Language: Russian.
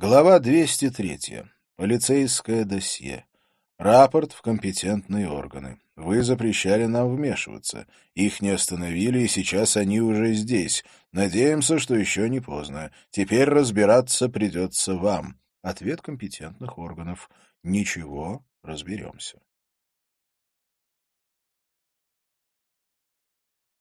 Глава 203. Полицейское досье. Рапорт в компетентные органы. Вы запрещали нам вмешиваться. Их не остановили, и сейчас они уже здесь. Надеемся, что еще не поздно. Теперь разбираться придется вам. Ответ компетентных органов. Ничего, разберемся.